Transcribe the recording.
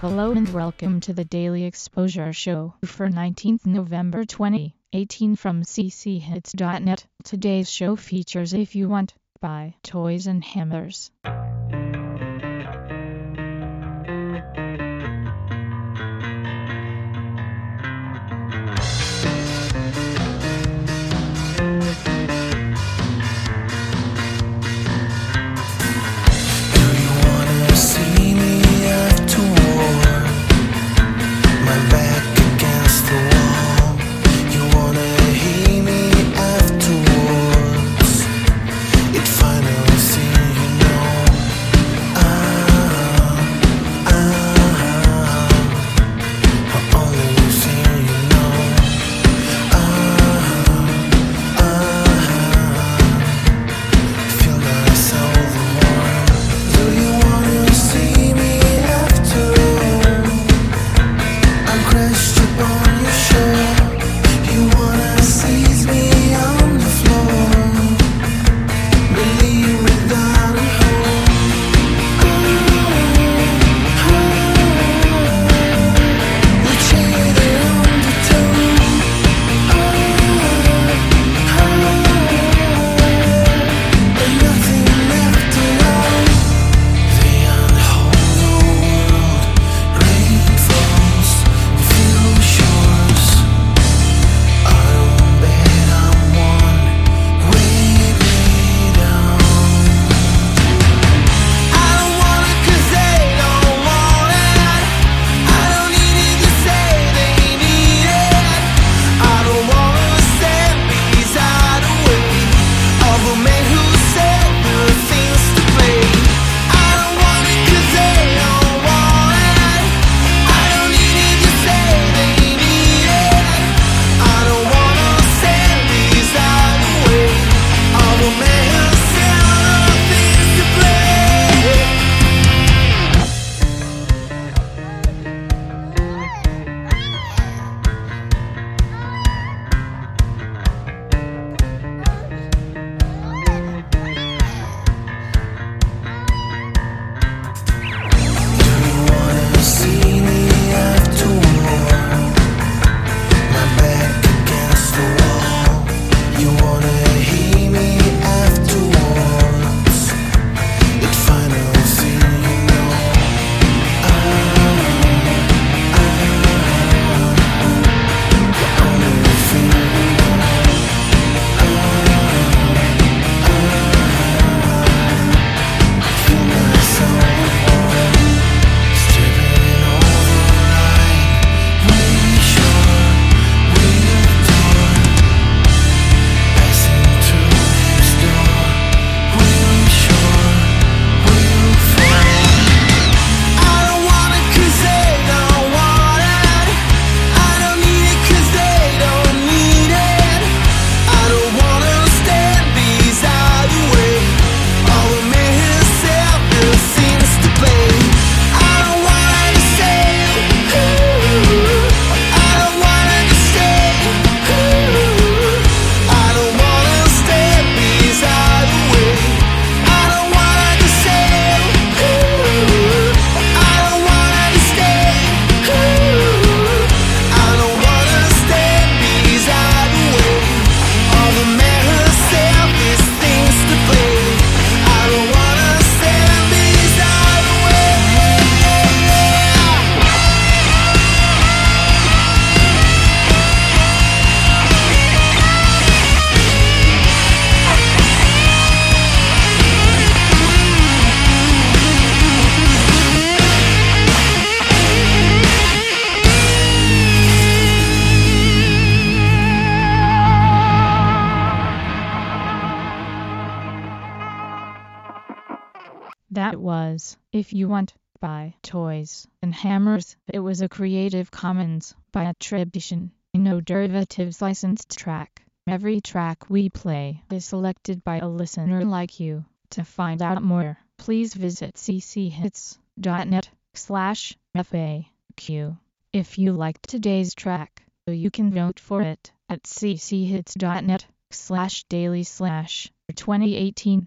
Hello and welcome to the Daily Exposure Show for 19th November 2018 from cchits.net. Today's show features If You Want by Toys and Hammers. That was If You Want by Toys and Hammers. It was a Creative Commons by attribution, no derivatives licensed track. Every track we play is selected by a listener like you. To find out more, please visit cchits.net slash FAQ. If you liked today's track, you can vote for it at cchits.net slash daily slash 2018.